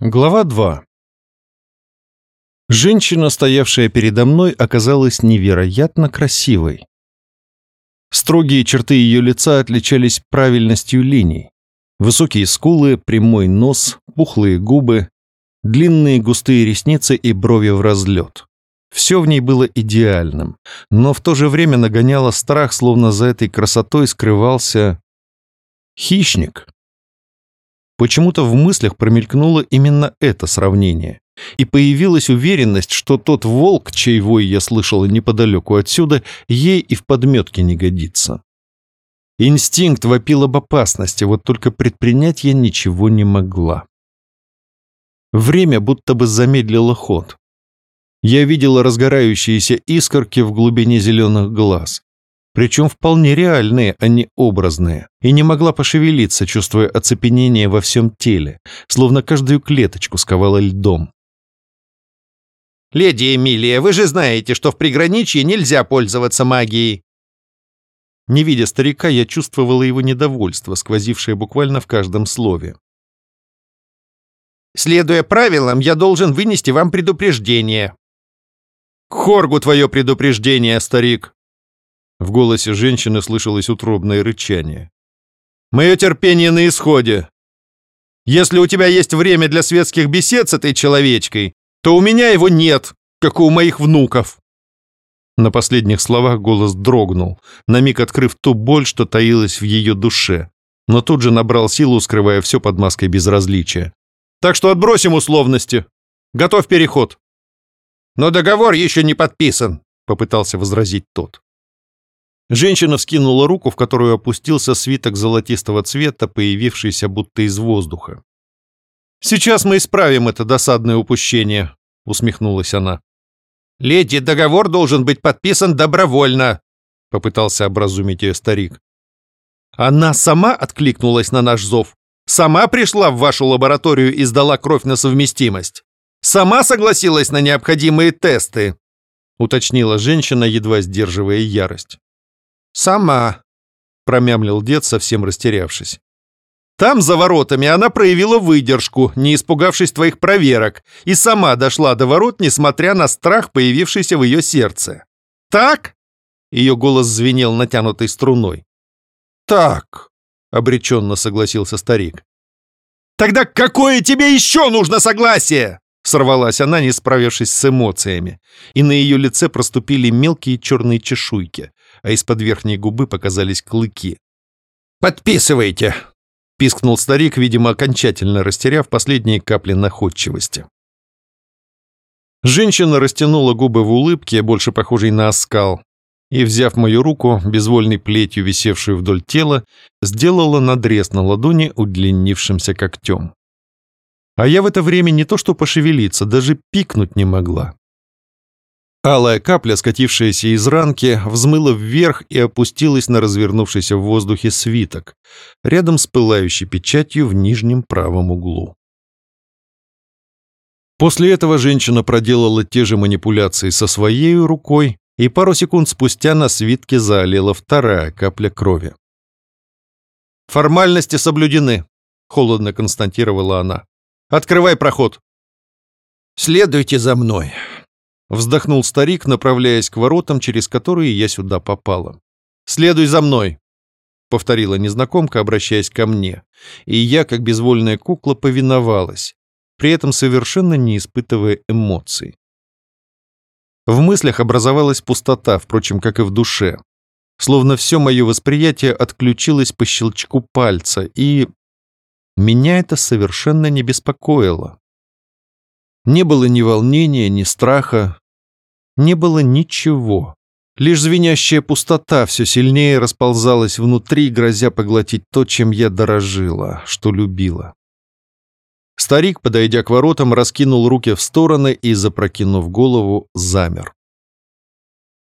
Глава 2 Женщина, стоявшая передо мной, оказалась невероятно красивой. Строгие черты ее лица отличались правильностью линий. Высокие скулы, прямой нос, пухлые губы, длинные густые ресницы и брови в разлет. Все в ней было идеальным, но в то же время нагоняло страх, словно за этой красотой скрывался хищник. Почему-то в мыслях промелькнуло именно это сравнение. И появилась уверенность, что тот волк, чей вой я слышала неподалеку отсюда, ей и в подметке не годится. Инстинкт вопил об опасности, вот только предпринять я ничего не могла. Время будто бы замедлило ход. Я видела разгорающиеся искорки в глубине зеленых глаз причем вполне реальные, а не образные, и не могла пошевелиться, чувствуя оцепенение во всем теле, словно каждую клеточку сковала льдом. «Леди Эмилия, вы же знаете, что в приграничье нельзя пользоваться магией!» Не видя старика, я чувствовала его недовольство, сквозившее буквально в каждом слове. «Следуя правилам, я должен вынести вам предупреждение». «К хоргу твое предупреждение, старик!» В голосе женщины слышалось утробное рычание. «Мое терпение на исходе. Если у тебя есть время для светских бесед с этой человечкой, то у меня его нет, как у моих внуков». На последних словах голос дрогнул, на миг открыв ту боль, что таилась в ее душе, но тут же набрал силу, скрывая все под маской безразличия. «Так что отбросим условности. Готов переход». «Но договор еще не подписан», — попытался возразить тот. Женщина вскинула руку, в которую опустился свиток золотистого цвета, появившийся будто из воздуха. «Сейчас мы исправим это досадное упущение», — усмехнулась она. «Леди, договор должен быть подписан добровольно», — попытался образумить ее старик. «Она сама откликнулась на наш зов? Сама пришла в вашу лабораторию и сдала кровь на совместимость? Сама согласилась на необходимые тесты?» — уточнила женщина, едва сдерживая ярость. «Сама», — промямлил дед, совсем растерявшись. «Там, за воротами, она проявила выдержку, не испугавшись твоих проверок, и сама дошла до ворот, несмотря на страх, появившийся в ее сердце. Так?» Ее голос звенел натянутой струной. «Так», — обреченно согласился старик. «Тогда какое тебе еще нужно согласие?» Сорвалась она, не справившись с эмоциями, и на ее лице проступили мелкие черные чешуйки, а из-под верхней губы показались клыки. «Подписывайте!» — пискнул старик, видимо, окончательно растеряв последние капли находчивости. Женщина растянула губы в улыбке, больше похожей на оскал, и, взяв мою руку, безвольной плетью, висевшую вдоль тела, сделала надрез на ладони удлинившимся когтем. А я в это время не то что пошевелиться, даже пикнуть не могла. Алая капля, скатившаяся из ранки, взмыла вверх и опустилась на развернувшийся в воздухе свиток, рядом с пылающей печатью в нижнем правом углу. После этого женщина проделала те же манипуляции со своей рукой, и пару секунд спустя на свитке заолела вторая капля крови. «Формальности соблюдены», — холодно констатировала она. «Открывай проход». «Следуйте за мной», Вздохнул старик, направляясь к воротам, через которые я сюда попала. «Следуй за мной!» — повторила незнакомка, обращаясь ко мне. И я, как безвольная кукла, повиновалась, при этом совершенно не испытывая эмоций. В мыслях образовалась пустота, впрочем, как и в душе. Словно все мое восприятие отключилось по щелчку пальца, и... Меня это совершенно не беспокоило. Не было ни волнения, ни страха. Не было ничего. Лишь звенящая пустота все сильнее расползалась внутри, грозя поглотить то, чем я дорожила, что любила. Старик, подойдя к воротам, раскинул руки в стороны и, запрокинув голову, замер.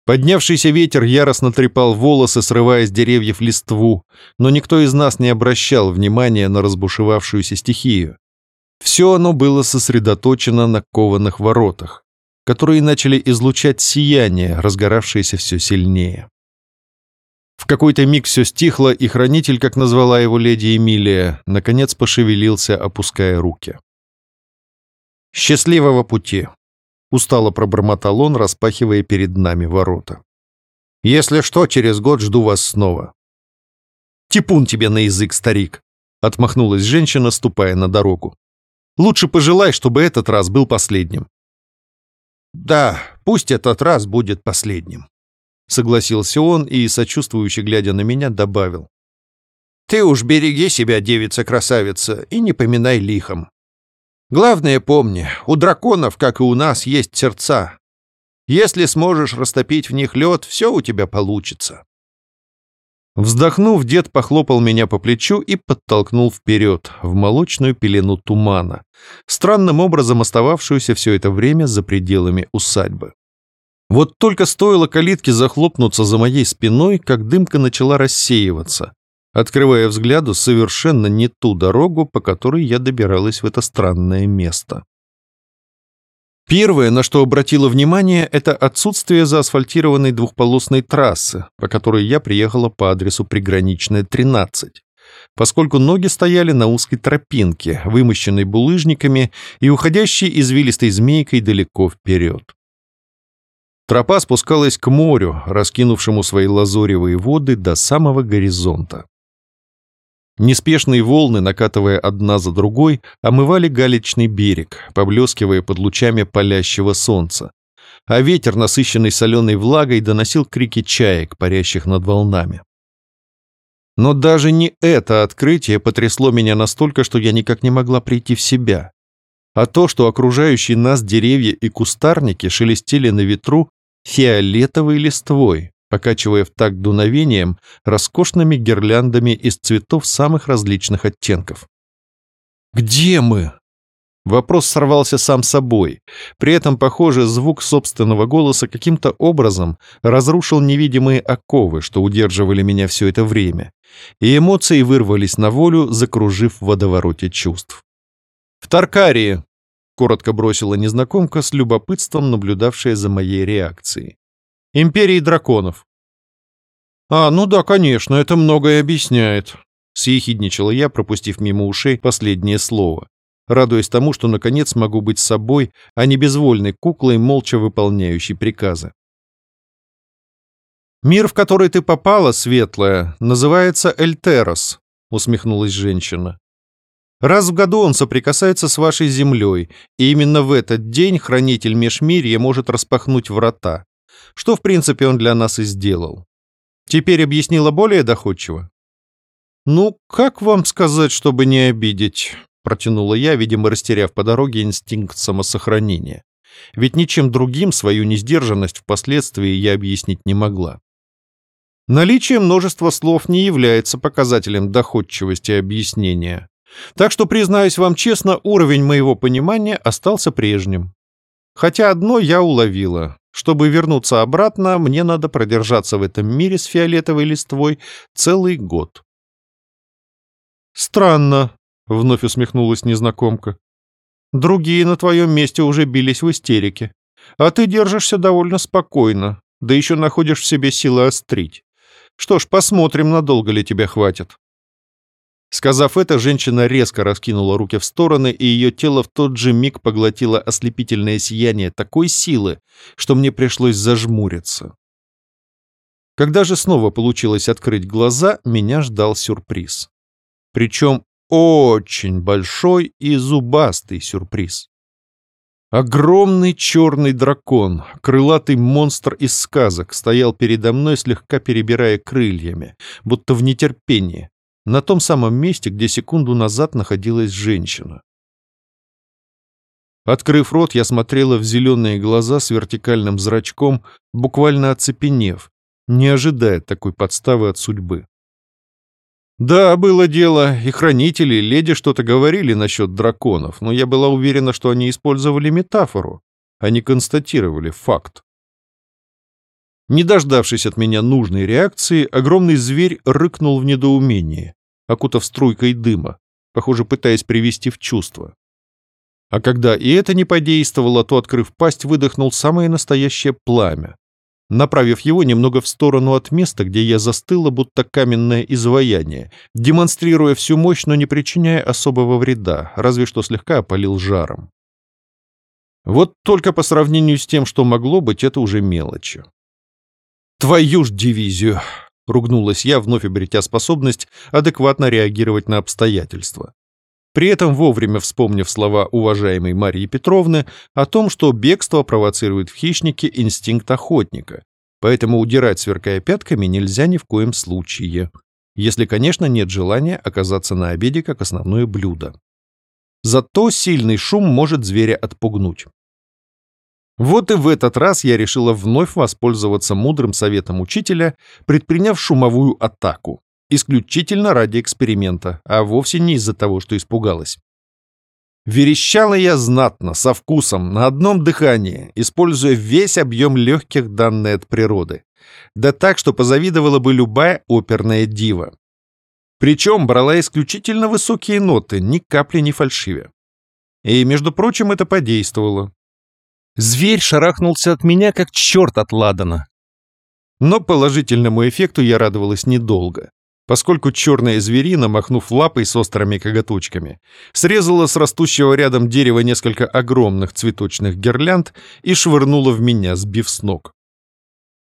Поднявшийся ветер яростно трепал волосы, срывая с деревьев листву, но никто из нас не обращал внимания на разбушевавшуюся стихию. Все оно было сосредоточено на кованых воротах, которые начали излучать сияние, разгоравшееся все сильнее. В какой-то миг все стихло, и хранитель, как назвала его леди Эмилия, наконец пошевелился, опуская руки. «Счастливого пути!» — устало пробормотал он, распахивая перед нами ворота. «Если что, через год жду вас снова». «Типун тебе на язык, старик!» — отмахнулась женщина, ступая на дорогу. «Лучше пожелай, чтобы этот раз был последним». «Да, пусть этот раз будет последним», — согласился он и, сочувствующе глядя на меня, добавил. «Ты уж береги себя, девица-красавица, и не поминай лихом. Главное помни, у драконов, как и у нас, есть сердца. Если сможешь растопить в них лед, все у тебя получится». Вздохнув, дед похлопал меня по плечу и подтолкнул вперед, в молочную пелену тумана, странным образом остававшуюся все это время за пределами усадьбы. Вот только стоило калитке захлопнуться за моей спиной, как дымка начала рассеиваться, открывая взгляду совершенно не ту дорогу, по которой я добиралась в это странное место. Первое, на что обратила внимание, это отсутствие заасфальтированной двухполосной трассы, по которой я приехала по адресу Приграничная, 13, поскольку ноги стояли на узкой тропинке, вымощенной булыжниками и уходящей извилистой змейкой далеко вперед. Тропа спускалась к морю, раскинувшему свои лазоревые воды до самого горизонта. Неспешные волны, накатывая одна за другой, омывали галечный берег, поблескивая под лучами палящего солнца. А ветер, насыщенный соленой влагой, доносил крики чаек, парящих над волнами. Но даже не это открытие потрясло меня настолько, что я никак не могла прийти в себя. А то, что окружающие нас деревья и кустарники шелестели на ветру фиолетовой листвой, покачивая в такт дуновением роскошными гирляндами из цветов самых различных оттенков. «Где мы?» Вопрос сорвался сам собой. При этом, похоже, звук собственного голоса каким-то образом разрушил невидимые оковы, что удерживали меня все это время, и эмоции вырвались на волю, закружив в водовороте чувств. «В Таркарии!» — коротко бросила незнакомка с любопытством, наблюдавшая за моей реакцией. Империи драконов. «А, ну да, конечно, это многое объясняет», — съехидничала я, пропустив мимо ушей последнее слово, радуясь тому, что наконец могу быть собой, а не безвольной куклой, молча выполняющей приказы. «Мир, в который ты попала, светлая, называется Эльтерос», — усмехнулась женщина. «Раз в году он соприкасается с вашей землей, и именно в этот день хранитель Межмирья может распахнуть врата что, в принципе, он для нас и сделал. Теперь объяснила более доходчиво. «Ну, как вам сказать, чтобы не обидеть?» протянула я, видимо, растеряв по дороге инстинкт самосохранения. Ведь ничем другим свою несдержанность впоследствии я объяснить не могла. Наличие множества слов не является показателем доходчивости объяснения. Так что, признаюсь вам честно, уровень моего понимания остался прежним. Хотя одно я уловила. Чтобы вернуться обратно, мне надо продержаться в этом мире с фиолетовой листвой целый год. «Странно», — вновь усмехнулась незнакомка. «Другие на твоем месте уже бились в истерике. А ты держишься довольно спокойно, да еще находишь в себе силы острить. Что ж, посмотрим, надолго ли тебя хватит». Сказав это, женщина резко раскинула руки в стороны, и ее тело в тот же миг поглотило ослепительное сияние такой силы, что мне пришлось зажмуриться. Когда же снова получилось открыть глаза, меня ждал сюрприз. Причем очень большой и зубастый сюрприз. Огромный черный дракон, крылатый монстр из сказок, стоял передо мной, слегка перебирая крыльями, будто в нетерпении, на том самом месте, где секунду назад находилась женщина. Открыв рот, я смотрела в зеленые глаза с вертикальным зрачком, буквально оцепенев, не ожидая такой подставы от судьбы. Да, было дело, и хранители, и леди что-то говорили насчет драконов, но я была уверена, что они использовали метафору, а не констатировали факт. Не дождавшись от меня нужной реакции, огромный зверь рыкнул в недоумении, окутав струйкой дыма, похоже, пытаясь привести в чувство. А когда и это не подействовало, то, открыв пасть, выдохнул самое настоящее пламя, направив его немного в сторону от места, где я застыла, будто каменное изваяние, демонстрируя всю мощь, но не причиняя особого вреда, разве что слегка опалил жаром. Вот только по сравнению с тем, что могло быть, это уже мелочи. «Твою ж дивизию!» — ругнулась я, вновь обретя способность адекватно реагировать на обстоятельства. При этом вовремя вспомнив слова уважаемой Марии Петровны о том, что бегство провоцирует в хищнике инстинкт охотника, поэтому удирать, сверкая пятками, нельзя ни в коем случае, если, конечно, нет желания оказаться на обеде как основное блюдо. Зато сильный шум может зверя отпугнуть. Вот и в этот раз я решила вновь воспользоваться мудрым советом учителя, предприняв шумовую атаку. Исключительно ради эксперимента, а вовсе не из-за того, что испугалась. Верещала я знатно, со вкусом, на одном дыхании, используя весь объем легких данной от природы. Да так, что позавидовала бы любая оперная дива. Причем брала исключительно высокие ноты, ни капли не фальшивя. И, между прочим, это подействовало. Зверь шарахнулся от меня, как черт от ладана. Но положительному эффекту я радовалась недолго поскольку черная зверина, махнув лапой с острыми коготочками, срезала с растущего рядом дерева несколько огромных цветочных гирлянд и швырнула в меня, сбив с ног.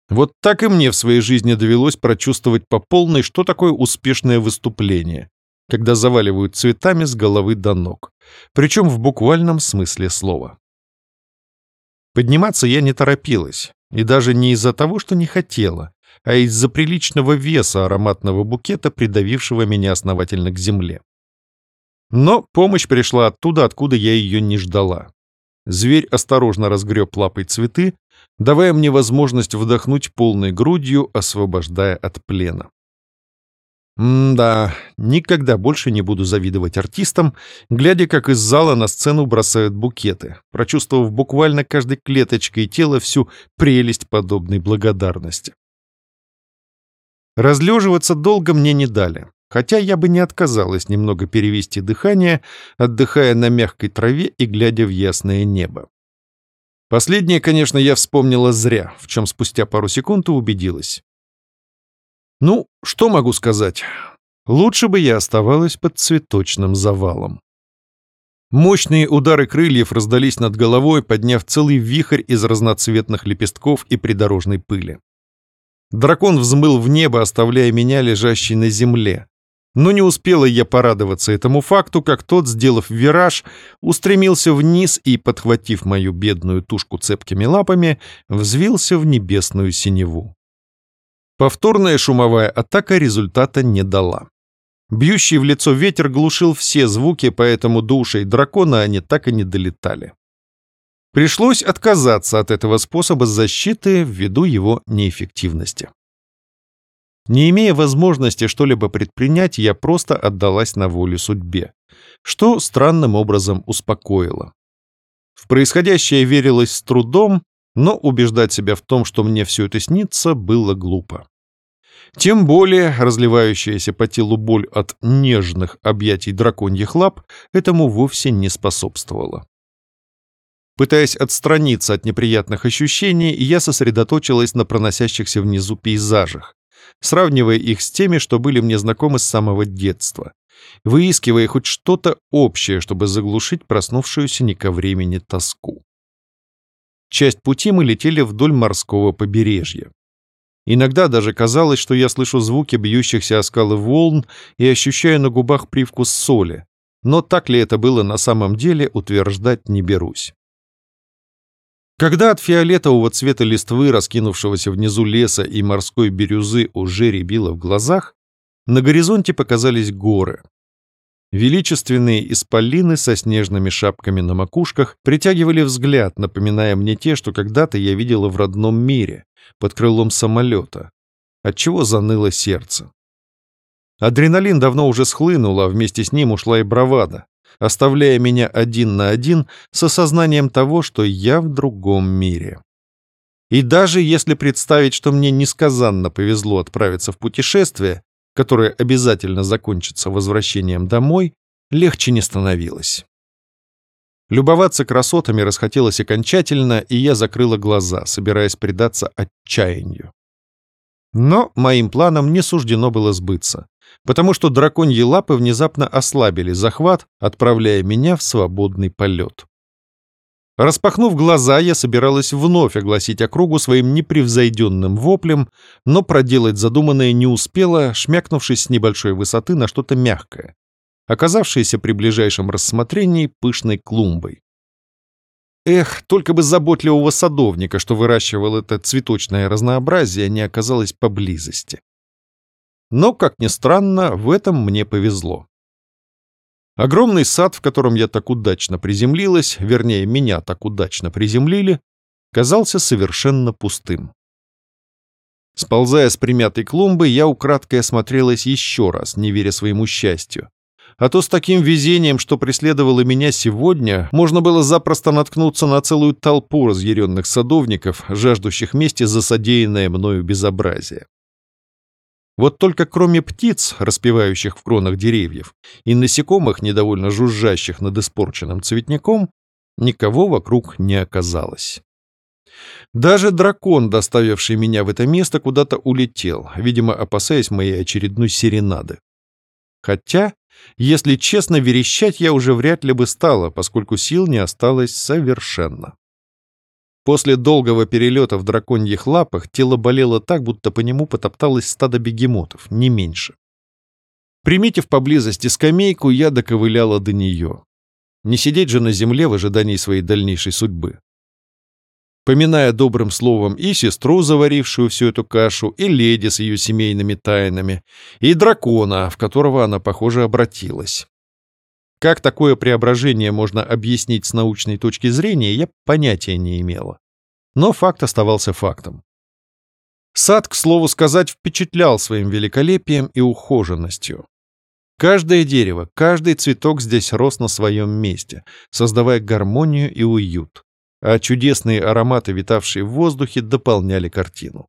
Вот так и мне в своей жизни довелось прочувствовать по полной, что такое успешное выступление, когда заваливают цветами с головы до ног, причем в буквальном смысле слова. Подниматься я не торопилась, и даже не из-за того, что не хотела, а из-за приличного веса ароматного букета, придавившего меня основательно к земле. Но помощь пришла оттуда, откуда я ее не ждала. Зверь осторожно разгреб лапой цветы, давая мне возможность вдохнуть полной грудью, освобождая от плена. М-да, никогда больше не буду завидовать артистам, глядя, как из зала на сцену бросают букеты, прочувствовав буквально каждой клеточкой тела всю прелесть подобной благодарности. Разлеживаться долго мне не дали, хотя я бы не отказалась немного перевести дыхание, отдыхая на мягкой траве и глядя в ясное небо. Последнее, конечно, я вспомнила зря, в чем спустя пару секунд убедилась. Ну, что могу сказать? Лучше бы я оставалась под цветочным завалом. Мощные удары крыльев раздались над головой, подняв целый вихрь из разноцветных лепестков и придорожной пыли. Дракон взмыл в небо, оставляя меня лежащей на земле. Но не успела я порадоваться этому факту, как тот, сделав вираж, устремился вниз и, подхватив мою бедную тушку цепкими лапами, взвился в небесную синеву. Повторная шумовая атака результата не дала. Бьющий в лицо ветер глушил все звуки, поэтому до ушей дракона они так и не долетали. Пришлось отказаться от этого способа защиты ввиду его неэффективности. Не имея возможности что-либо предпринять, я просто отдалась на волю судьбе, что странным образом успокоило. В происходящее верилось с трудом, но убеждать себя в том, что мне все это снится, было глупо. Тем более разливающаяся по телу боль от нежных объятий драконьих лап этому вовсе не способствовала. Пытаясь отстраниться от неприятных ощущений, я сосредоточилась на проносящихся внизу пейзажах, сравнивая их с теми, что были мне знакомы с самого детства, выискивая хоть что-то общее, чтобы заглушить проснувшуюся не ко времени тоску. Часть пути мы летели вдоль морского побережья. Иногда даже казалось, что я слышу звуки бьющихся о скалы волн и ощущаю на губах привкус соли, но так ли это было на самом деле, утверждать не берусь. Когда от фиолетового цвета листвы, раскинувшегося внизу леса и морской бирюзы уже рябило в глазах, на горизонте показались горы. Величественные исполины со снежными шапками на макушках притягивали взгляд, напоминая мне те, что когда-то я видела в родном мире, под крылом самолета, отчего заныло сердце. Адреналин давно уже схлынул, а вместе с ним ушла и бравада оставляя меня один на один с осознанием того, что я в другом мире. И даже если представить, что мне несказанно повезло отправиться в путешествие, которое обязательно закончится возвращением домой, легче не становилось. Любоваться красотами расхотелось окончательно, и я закрыла глаза, собираясь предаться отчаянию. Но моим планам не суждено было сбыться потому что драконьи лапы внезапно ослабили захват, отправляя меня в свободный полет. Распахнув глаза, я собиралась вновь огласить округу своим непревзойденным воплем, но проделать задуманное не успела, шмякнувшись с небольшой высоты на что-то мягкое, оказавшееся при ближайшем рассмотрении пышной клумбой. Эх, только бы заботливого садовника, что выращивал это цветочное разнообразие, не оказалось поблизости. Но, как ни странно, в этом мне повезло. Огромный сад, в котором я так удачно приземлилась, вернее, меня так удачно приземлили, казался совершенно пустым. Сползая с примятой клумбы, я украдкой осмотрелась еще раз, не веря своему счастью. А то с таким везением, что преследовало меня сегодня, можно было запросто наткнуться на целую толпу разъяренных садовников, жаждущих мести за содеянное мною безобразие. Вот только кроме птиц, распевающих в кронах деревьев, и насекомых, недовольно жужжащих над испорченным цветником, никого вокруг не оказалось. Даже дракон, доставивший меня в это место, куда-то улетел, видимо, опасаясь моей очередной серенады. Хотя, если честно, верещать я уже вряд ли бы стала, поскольку сил не осталось совершенно. После долгого перелета в драконьих лапах тело болело так, будто по нему потопталось стадо бегемотов, не меньше. Приметив поблизости скамейку, я доковыляла до нее. Не сидеть же на земле в ожидании своей дальнейшей судьбы. Поминая добрым словом и сестру, заварившую всю эту кашу, и леди с ее семейными тайнами, и дракона, в которого она, похоже, обратилась. Как такое преображение можно объяснить с научной точки зрения, я понятия не имела. Но факт оставался фактом. Сад, к слову сказать, впечатлял своим великолепием и ухоженностью. Каждое дерево, каждый цветок здесь рос на своем месте, создавая гармонию и уют, а чудесные ароматы, витавшие в воздухе, дополняли картину.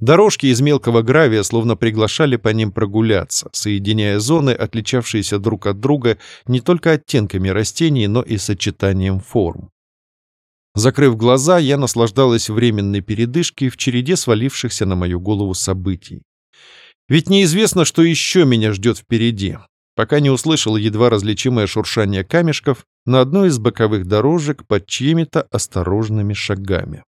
Дорожки из мелкого гравия словно приглашали по ним прогуляться, соединяя зоны, отличавшиеся друг от друга не только оттенками растений, но и сочетанием форм. Закрыв глаза, я наслаждалась временной передышкой в череде свалившихся на мою голову событий. Ведь неизвестно, что еще меня ждет впереди, пока не услышал едва различимое шуршание камешков на одной из боковых дорожек под чьими-то осторожными шагами.